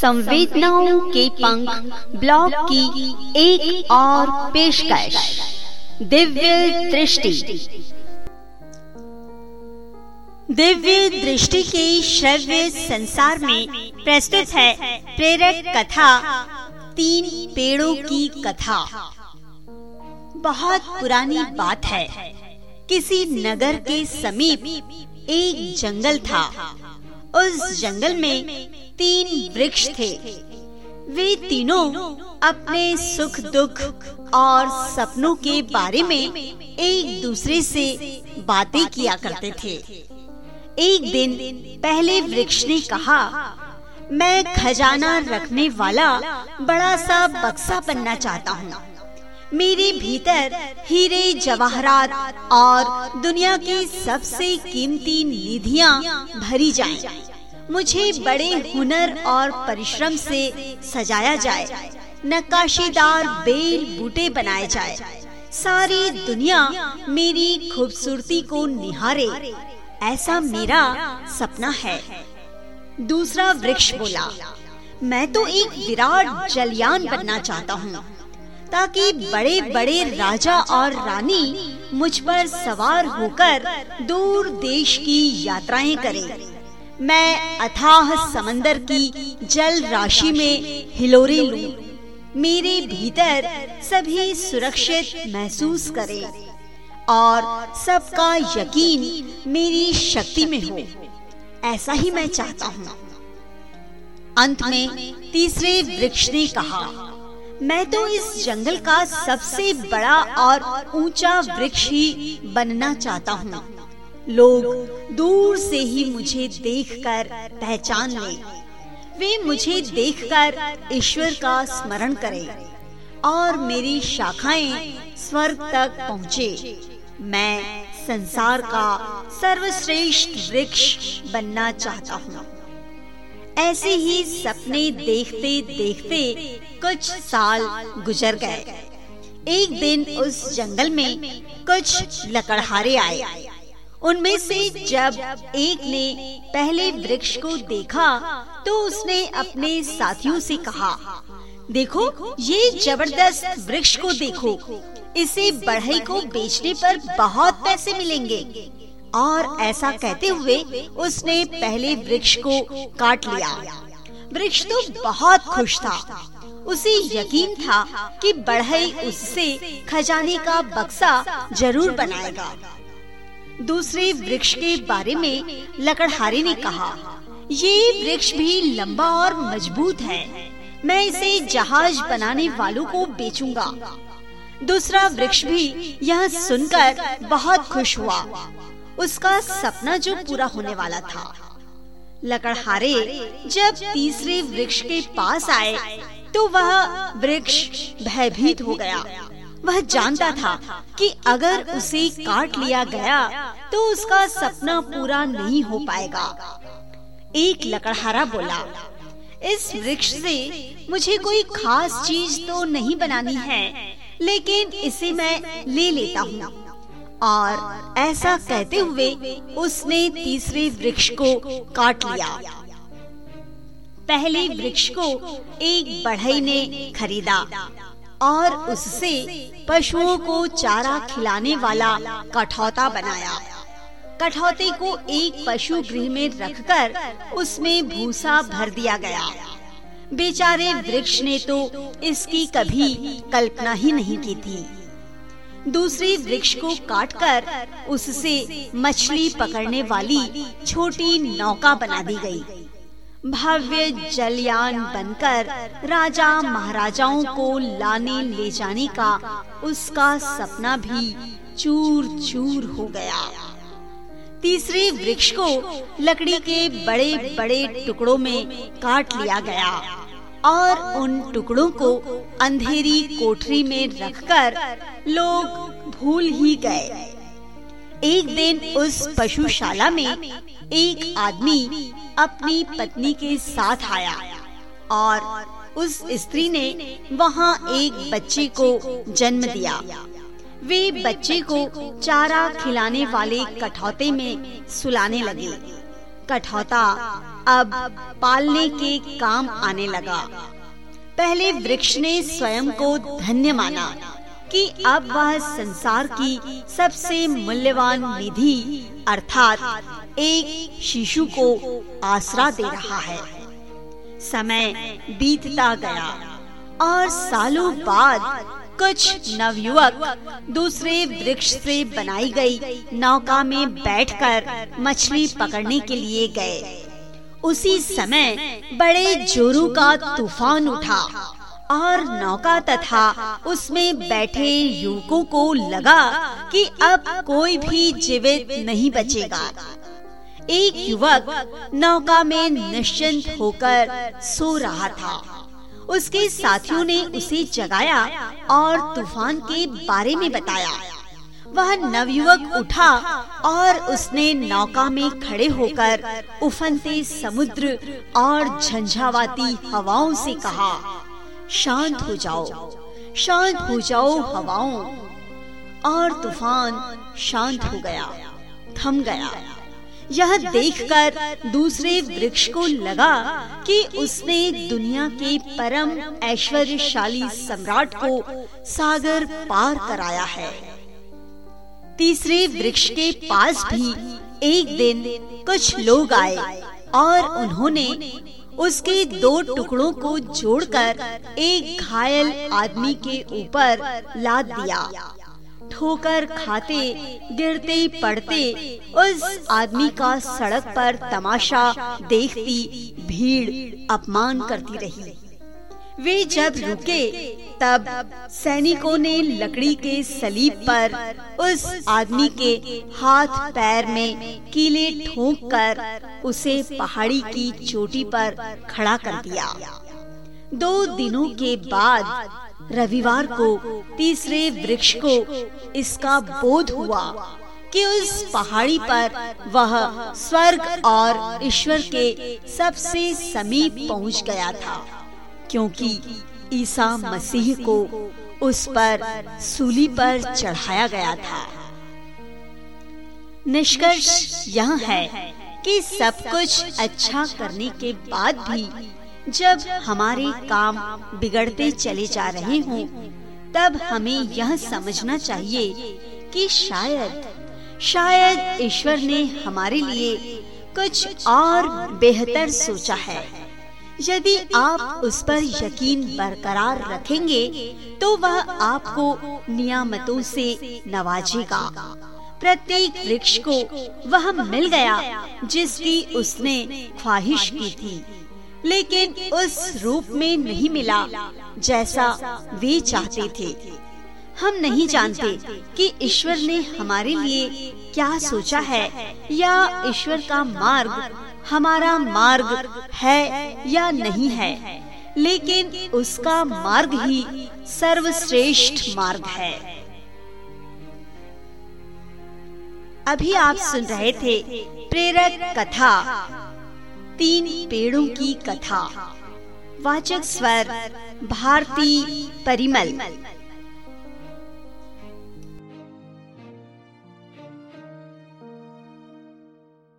संवेदनाओं के पंख ब्लॉग की एक और पेशकश। दिव्य दृष्टि। दिव्य दृष्टि के श्रव्य संसार में प्रस्तुत है प्रेरक कथा, तीन पेड़ों की कथा। बहुत पुरानी बात है। किसी नगर के समीप एक जंगल था। उस जंगल में तीन वृक्ष थे। वे तीनों अपने सुख, दुख और सपनों के बारे में एक दूसरे से बातें किया करते थे। एक दिन पहले वृक्ष ने कहा, मैं खजाना रखने वाला बड़ा सा बक्सा बनना चाहता हूँ। मेरे भीतर हीरे जवाहरात और दुनिया की सबसे कीमती निधियाँ भरी जाएँ। मुझे बड़े हुनर और परिश्रम से सजाया जाए। नक्काशीदार बेल बूटे बनाए जाए। सारी दुनिया मेरी खूबसूरती को निहारे। ऐसा मेरा सपना है। दूसरा वृक्ष बोला, मैं तो एक विराट जलयान बनना चाहता हूँ। ताकि बड़े बड़े राजा और रानी मुझ पर सवार होकर दूर देश की यात्राएँ करें। मैं अथाह समंदर की जल राशि में हिलोरे लूँ। मेरे भीतर सभी सुरक्षित महसूस करें और सबका यकीन मेरी शक्ति में हो। ऐसा ही मैं चाहता हूँ। अंत में तीसरे वृक्ष ने कहा मैं तो इस जंगल का सबसे बड़ा और ऊँचा वृक्ष ही बनना चाहता हूँ। लोग दूर से ही मुझे देखकर पहचान ले। वे मुझे देखकर ईश्वर का स्मरण करें और मेरी शाखाएँ स्वर्ग तक पहुँचे। मैं संसार का सर्वश्रेष्ठ वृक्ष बनना चाहता हूँ। ऐसे ही सपने देखते देखते कुछ साल गुजर गए। एक दिन उस जंगल में कुछ लकड़हारे आए। उनमें से जब एक ने पहले वृक्ष को देखा तो उसने अपने साथियों से कहा, देखो, ये ज़बरदस्त वृक्ष को देखो। इसे बढ़ई को बेचने पर बहुत पैसे मिलेंगे। और ऐसा कहते हुए उसने पहले वृक्ष को काट लिया। वृक्ष तो बहुत खुश था। उसे यकीन था कि बढ़ई उससे खजाने का बक्सा ज़रूर बनाएगा। दूसरे वृक्ष के बारे में लकड़हारे ने कहा, ये वृक्ष भी लंबा और मज़बूत है। मैं इसे जहाज़ बनाने वालों को बेचूँगा। दूसरा वृक्ष भी यह सुनकर बहुत खुश हुआ। उसका सपना जो पूरा होने वाला था। लकड़हारे जब तीसरे वृक्ष के पास आए तो वह वृक्ष भयभीत हो गया। वह जानता था कि अगर उसे काट लिया गया तो उसका सपना पूरा नहीं हो पाएगा। एक लकड़हारा बोला, इस वृक्ष से मुझे कोई खास चीज़ तो नहीं बनानी है, लेकिन इसे मैं ले लेता हूँ। और ऐसा कहते हुए उसने तीसरे वृक्ष को काट लिया। पहले वृक्ष को एक बढ़ई ने खरीदा और उससे पशुओं को चारा खिलाने वाला कठौता बनाया। कठौते को एक पशु गृह में रखकर उसमें भूसा भर दिया गया। बेचारे वृक्ष ने तो इसकी कभी कल्पना ही नहीं की थी। दूसरे वृक्ष को काटकर उससे मछली पकड़ने वाली छोटी नौका बना दी गई। भव्य जलयान बनकर राजा महाराजाओं को लाने ले जाने का उसका सपना भी चूर चूर हो गया तीसरे वृक्ष को लकड़ी के बड़े बड़े टुकड़ों में काट लिया गया और उन टुकड़ों को अंधेरी कोठरी में रखकर लोग भूल ही गए। एक दिन उस पशुशाला में एक आदमी अपनी पत्नी के साथ आया और उस स्त्री ने वहाँ एक बच्चे को जन्म दिया। वे बच्चे को चारा खिलाने वाले कठौते में सुलाने लगे। कठौता अब पालने के काम आने लगा। पहले वृक्ष ने स्वयं को धन्य माना कि अब वह संसार की सबसे मूल्यवान निधि, अर्थात एक शिशु को आसरा दे रहा है। समय बीतता गया और सालों बाद कुछ नवयुवक दूसरे वृक्ष से बनाई गई नौका में बैठकर मछली पकड़ने के लिए गए। उसी समय बड़े जोरों का तूफ़ान उठा और नौका तथा उसमें बैठे युवकों को लगा कि अब कोई भी जीवित नहीं बचेगा। एक युवक नौका में निश्चिंत होकर सो रहा था। उसके साथियों ने उसे जगाया और तूफ़ान के बारे में बताया। वह नवयुवक उठा और उसने नौका में खड़े होकर उफनते समुद्र और झंझावाती हवाओं से कहा, शांत हो जाओ, शांत हो जाओ हवाओं। और तूफ़ान शांत हो गया, थम गया। यह देखकर दूसरे वृक्ष को लगा कि उसने दुनिया के परम ऐश्वर्यशाली सम्राट को सागर पार कराया है। तीसरे वृक्ष के पास भी एक दिन कुछ लोग आए और उन्होंने उसके दो टुकड़ों को जोड़कर एक घायल आदमी के ऊपर लाद दिया। ठोकर खाते, गिरते पड़ते उस आदमी का सड़क पर तमाशा देखती भीड़ अपमान करती रही। वे जब रुके तब सैनिकों ने लकड़ी के सलीब पर उस आदमी के हाथ पैर में कीले ठोक कर उसे पहाड़ी की चोटी पर खड़ा कर दिया। दो दिनों के बाद रविवार को तीसरे वृक्ष को इसका बोध हुआ कि उस पहाड़ी पर वह स्वर्ग और ईश्वर के सबसे समीप पहुँच गया था, क्योंकि ईसा मसीह को उस पर सूली पर चढ़ाया गया था। निष्कर्ष यह है कि सब कुछ अच्छा करने के बाद भी जब हमारे काम बिगड़ते चले जा रहे हों, तब हमें यह समझना चाहिए कि शायद शायद ईश्वर ने हमारे लिए कुछ और बेहतर सोचा है। यदि आप उस पर यकीन बरकरार रखेंगे तो वह आपको नियामतों से नवाजेगा। प्रत्येक वृक्ष को वह मिल गया, जिसकी उसने ख्वाहिश की थी, लेकिन उस रूप में नहीं मिला जैसा वे चाहते थे। हम नहीं जानते कि ईश्वर ने हमारे लिए क्या सोचा है या ईश्वर का मार्ग हमारा मार्ग है या नहीं है, लेकिन उसका मार्ग ही सर्वश्रेष्ठ मार्ग है। अभी आप सुन रहे थे प्रेरक कथा, तीन पेड़ों की कथा। वाचक स्वर, भारती परिमल।